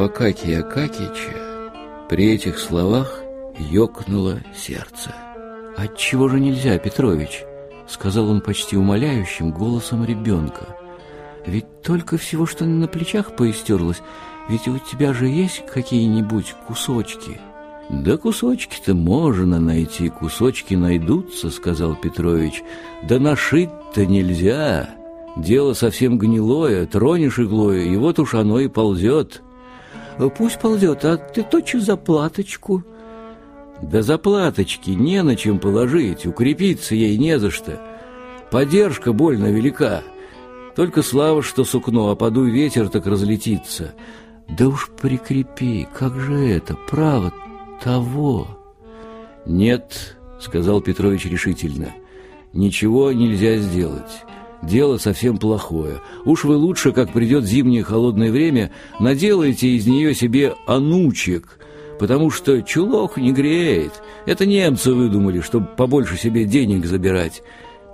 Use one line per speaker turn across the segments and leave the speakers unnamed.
Акакия Акакича при этих словах ёкнуло сердце. «Отчего же нельзя, Петрович?» — сказал он почти умоляющим голосом ребенка. «Ведь только всего, что на плечах поистерлось, ведь у тебя же есть какие-нибудь кусочки?» «Да кусочки-то можно найти, кусочки найдутся», — сказал Петрович. «Да нашить-то нельзя. Дело совсем гнилое, тронешь иглой, и вот уж оно и ползет». «Пусть ползет, а ты точно за платочку». «Да за платочки не на чем положить, укрепиться ей не за что. Поддержка больно велика. Только слава, что сукно, а подуй ветер, так разлетится». «Да уж прикрепи, как же это, право того. Нет, сказал Петрович решительно. Ничего нельзя сделать. Дело совсем плохое. Уж вы лучше, как придет зимнее холодное время, наделайте из нее себе анучек, потому что чулок не греет. Это немцы выдумали, чтобы побольше себе денег забирать.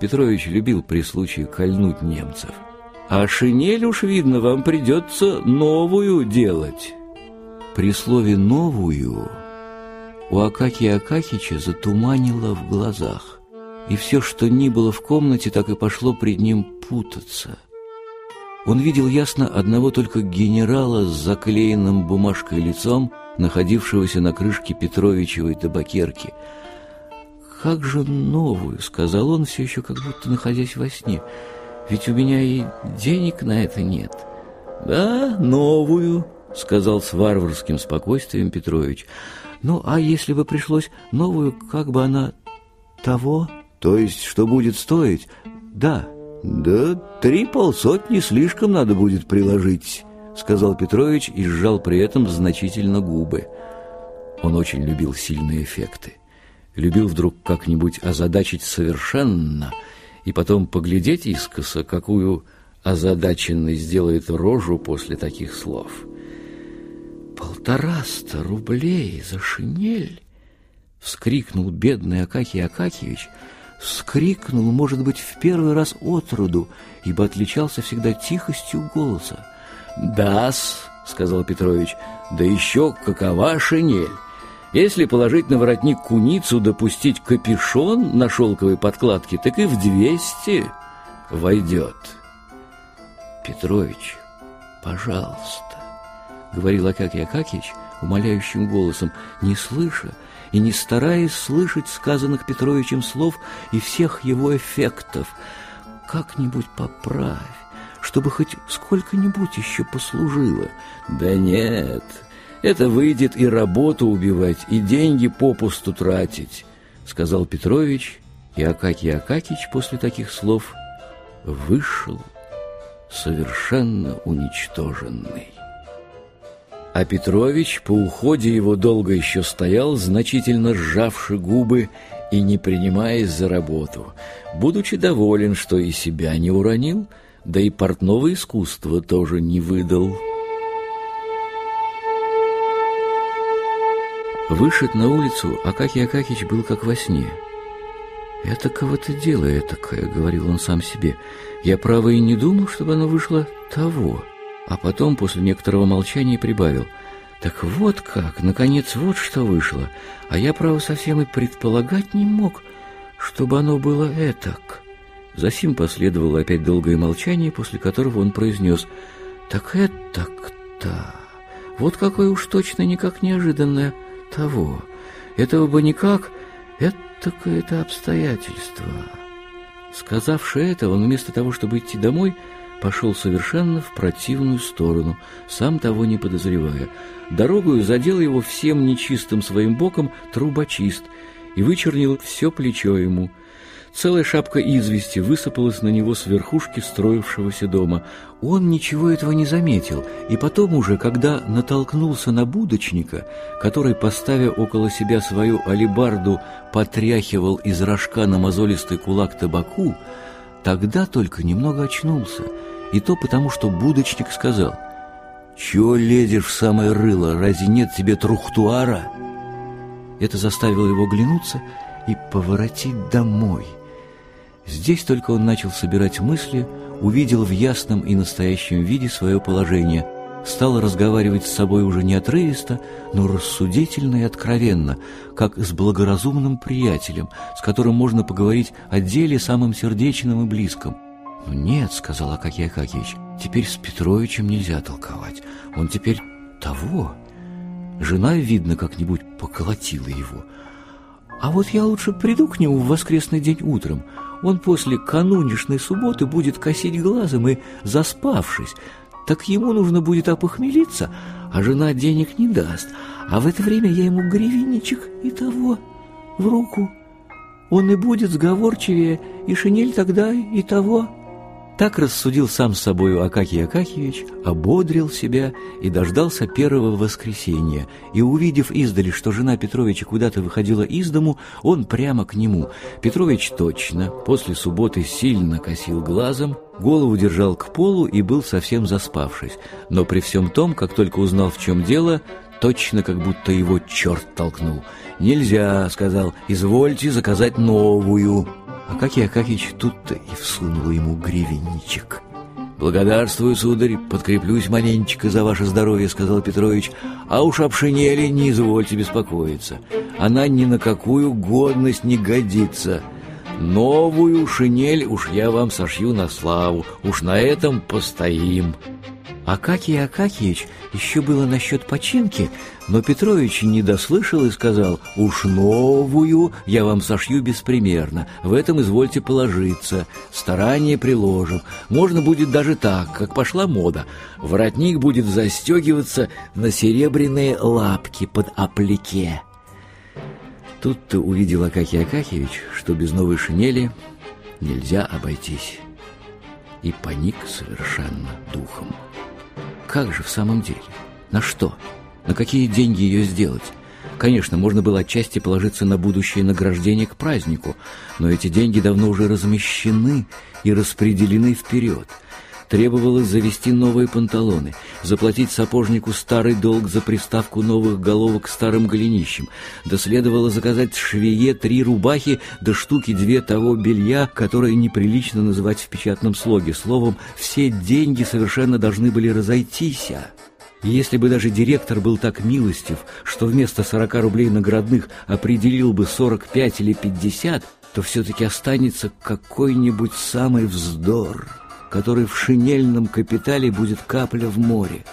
Петрович любил при случае кольнуть немцев. А шинель уж, видно, вам придется новую делать. При слове «новую» у Акакия Акакича затуманило в глазах, и все, что ни было в комнате, так и пошло пред ним путаться. Он видел ясно одного только генерала с заклеенным бумажкой лицом, находившегося на крышке Петровичевой табакерки. «Как же новую?» — сказал он, все еще как будто находясь во сне. «Ведь у меня и денег на это нет». «Да, новую», — сказал с варварским спокойствием Петрович. Ну, а если бы пришлось новую, как бы она того? То есть, что будет стоить? Да. Да три полсотни слишком надо будет приложить, сказал Петрович и сжал при этом значительно губы. Он очень любил сильные эффекты. Любил вдруг как-нибудь озадачить совершенно и потом поглядеть искоса, какую озадаченный сделает рожу после таких слов. «Полтораста рублей за шинель!» — вскрикнул бедный Акакий Акакьевич. Вскрикнул, может быть, в первый раз от роду, ибо отличался всегда тихостью голоса. «Да-с», — сказал Петрович, — «да еще какова шинель! Если положить на воротник куницу, допустить капюшон на шелковой подкладке, так и в двести войдет». «Петрович, пожалуйста» говорил Акакий Акакич умоляющим голосом, не слыша и не стараясь слышать сказанных Петровичем слов и всех его эффектов. «Как-нибудь поправь, чтобы хоть сколько-нибудь еще послужило». «Да нет, это выйдет и работу убивать, и деньги попусту тратить», — сказал Петрович, и Акакий Акакич после таких слов вышел совершенно уничтоженный. А Петрович по уходе его долго еще стоял, значительно сжавши губы и не принимаясь за работу, будучи доволен, что и себя не уронил, да и портного искусства тоже не выдал. Вышед на улицу, Акакий Акакич был как во сне. «Это кого-то дело этакое», — говорил он сам себе. «Я, право, и не думал, чтобы оно вышло того». А потом, после некоторого молчания, прибавил. «Так вот как, наконец, вот что вышло. А я, право, совсем и предполагать не мог, чтобы оно было этак». Засим последовало опять долгое молчание, после которого он произнес «Так этак-то! Вот какое уж точно никак неожиданное того! Этого бы никак, это-то обстоятельство!» Сказавши это, он вместо того, чтобы идти домой, пошел совершенно в противную сторону, сам того не подозревая. Дорогою задел его всем нечистым своим боком трубочист и вычернил все плечо ему. Целая шапка извести высыпалась на него с верхушки строившегося дома. Он ничего этого не заметил, и потом уже, когда натолкнулся на будочника, который, поставя около себя свою алибарду, потряхивал из рожка на мозолистый кулак табаку, Тогда только немного очнулся, и то потому, что будочник сказал, «Чего лезешь в самое рыло? Разве нет тебе трухтуара?» Это заставило его глянуться и поворотить домой. Здесь только он начал собирать мысли, увидел в ясном и настоящем виде свое положение. стал разговаривать с собой уже не отрывисто, но рассудительно и откровенно, как с благоразумным приятелем, с которым можно поговорить о деле самым сердечным и близком. «Ну нет», — сказал Акакий Акакиевич, — «теперь с Петровичем нельзя толковать. Он теперь того. Жена, видно, как-нибудь поколотила его. А вот я лучше приду к нему в воскресный день утром. Он после канунишной субботы будет косить глазом и, заспавшись, так ему нужно будет опохмелиться, а жена денег не даст. А в это время я ему гривенничек и того в руку. Он и будет сговорчивее, и шинель тогда и того». Так рассудил сам с собою Акакий Акакиевич, ободрил себя и дождался первого воскресенья, и, увидев издали, что жена Петровича куда-то выходила из дому, он прямо к нему. Петрович точно после субботы сильно косил глазом, голову держал к полу и был совсем заспавшись, но при всем том, как только узнал, в чем дело, точно как будто его черт толкнул. «Нельзя», — сказал, — «извольте заказать новую». Акакий Акакич тут-то и всунул ему гривенничек. «Благодарствую, сударь, подкреплюсь маленечко за ваше здоровье», — сказал Петрович. «А уж об шинели не извольте беспокоиться. Она ни на какую годность не годится. Новую шинель уж я вам сошью на славу, уж на этом постоим».
Акакий Акакиевич еще было насчет починки, но Петрович не дослышал и сказал, «Уж новую я вам сошью беспримерно, в этом извольте положиться, старание приложим. Можно будет даже так, как пошла мода. Воротник будет застегиваться на серебряные лапки под аплике». Тут-то увидел Акакий Акакиевич, что без новой шинели нельзя обойтись, и паник совершенно духом. Как же в самом деле? На что? На какие деньги ее сделать? Конечно, можно было отчасти положиться на будущее награждение к празднику, но эти деньги давно уже размещены и распределены вперед – Требовалось завести новые панталоны, заплатить сапожнику старый долг за приставку новых головок к старым голенищам, да следовало заказать швее три рубахи да штуки две того белья, которое неприлично называть в печатном слоге. Словом, все деньги совершенно должны были разойтись. Если бы даже директор был так милостив, что вместо 40 рублей наградных определил бы 45 или 50, то все-таки останется какой-нибудь самый вздор который в шинельном капитале будет капля в море.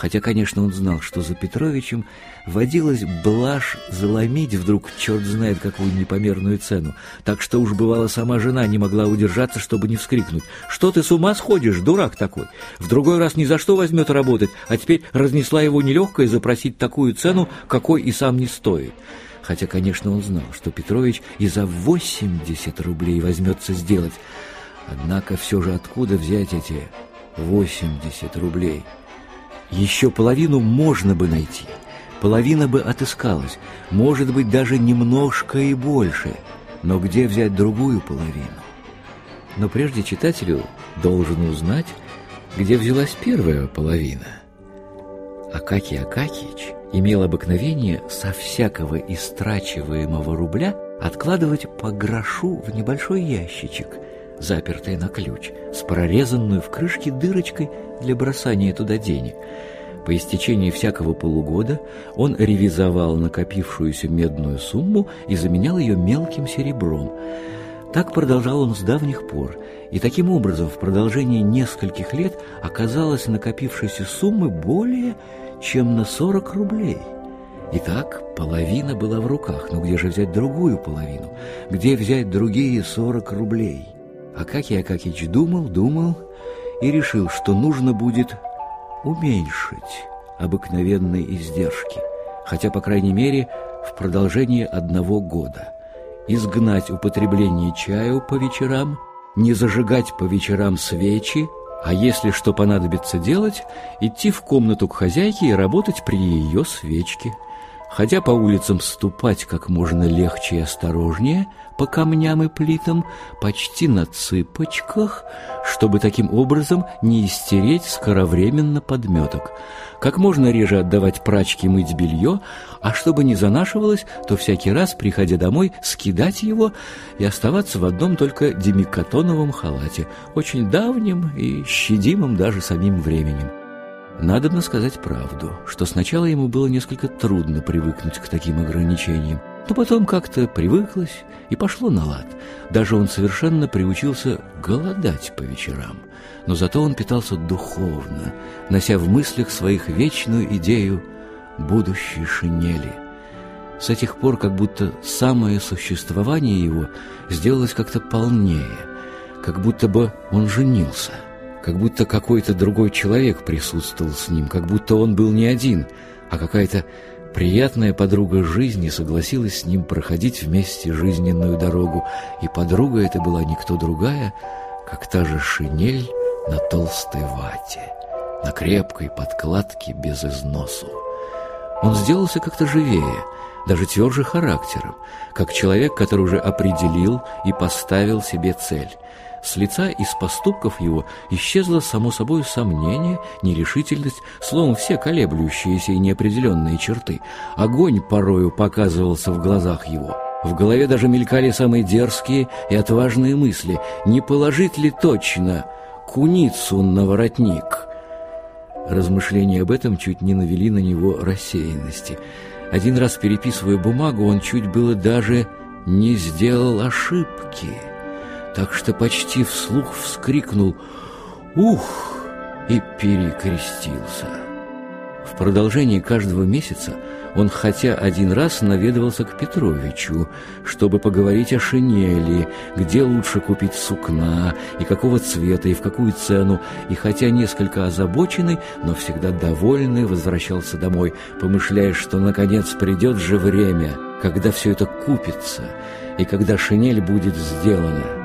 Хотя, конечно, он знал, что за Петровичем водилась блажь заломить вдруг черт знает какую непомерную цену, так что уж бывало сама жена не могла удержаться, чтобы не вскрикнуть. «Что ты с ума сходишь, дурак такой? В другой раз ни за что возьмет работать, а теперь разнесла его нелегкое запросить такую цену, какой и сам не стоит». Хотя, конечно, он знал, что Петрович и за 80 рублей возьмется сделать, Однако все же откуда взять эти 80 рублей? Еще половину можно бы найти. Половина бы отыскалась, может быть, даже немножко и больше. Но где взять другую половину? Но прежде читателю должен узнать, где взялась первая половина. Акакий Акакич имел обыкновение со всякого истрачиваемого рубля откладывать по грошу в небольшой ящичек – запертая на ключ, с прорезанную в крышке дырочкой для бросания туда денег. По истечении всякого полугода он ревизовал накопившуюся медную сумму и заменял ее мелким серебром. Так продолжал он с давних пор, и таким образом в продолжении нескольких лет оказалось накопившейся суммы более чем на 40 рублей. Итак, половина была в руках, но где же взять другую половину? Где взять другие 40 рублей? Акакий Акакич думал, думал и решил, что нужно будет уменьшить обыкновенные издержки, хотя, по крайней мере, в продолжении одного года. Изгнать употребление чаю по вечерам, не зажигать по вечерам свечи, а если что понадобится делать, идти в комнату к хозяйке и работать при ее свечке – ходя по улицам ступать как можно легче и осторожнее, по камням и плитам, почти на цыпочках, чтобы таким образом не истереть скоровременно подметок. Как можно реже отдавать прачке мыть белье, а чтобы не занашивалось, то всякий раз, приходя домой, скидать его и оставаться в одном только демикатоновом халате, очень давнем и щадимом даже самим временем. Надобно сказать правду, что сначала ему было несколько трудно привыкнуть к таким ограничениям, но потом как-то привыклось и пошло на лад. Даже он совершенно приучился голодать по вечерам. Но зато он питался духовно, нося в мыслях своих вечную идею будущей шинели. С этих пор как будто самое существование его сделалось как-то полнее, как будто бы он женился – как будто какой-то другой человек присутствовал с ним, как будто он был не один, а какая-то приятная подруга жизни согласилась с ним проходить вместе жизненную дорогу, и подруга эта была никто другая, как та же шинель на толстой вате, на крепкой подкладке без износу. Он сделался как-то живее, даже тверже характером, как человек, который уже определил и поставил себе цель – с лица и с поступков его исчезло само собой сомнение, нерешительность, словом, все колеблющиеся и неопределенные черты. Огонь порою показывался в глазах его. В голове даже мелькали самые дерзкие и отважные мысли. Не положить ли точно куницу на воротник? Размышления об этом чуть не навели на него рассеянности. Один раз переписывая бумагу, он чуть было даже не сделал ошибки так что почти вслух вскрикнул «Ух!» и перекрестился. В продолжении каждого месяца он хотя один раз наведывался к Петровичу, чтобы поговорить о шинели, где лучше купить сукна, и какого цвета, и в какую цену, и хотя несколько озабоченный, но всегда довольный, возвращался домой, помышляя, что наконец придет же время, когда все это купится, и когда шинель будет сделана.